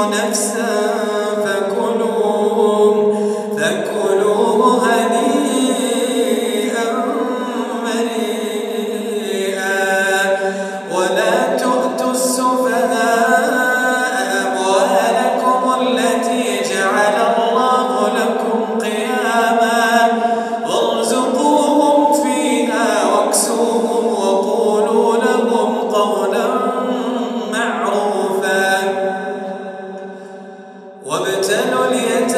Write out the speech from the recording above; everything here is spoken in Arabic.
تركوا من خلفهم ذرية